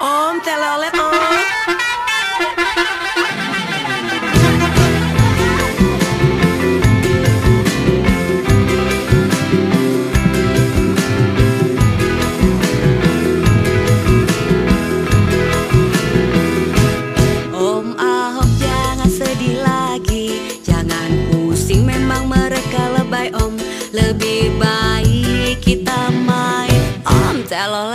Om telolet om. Om Om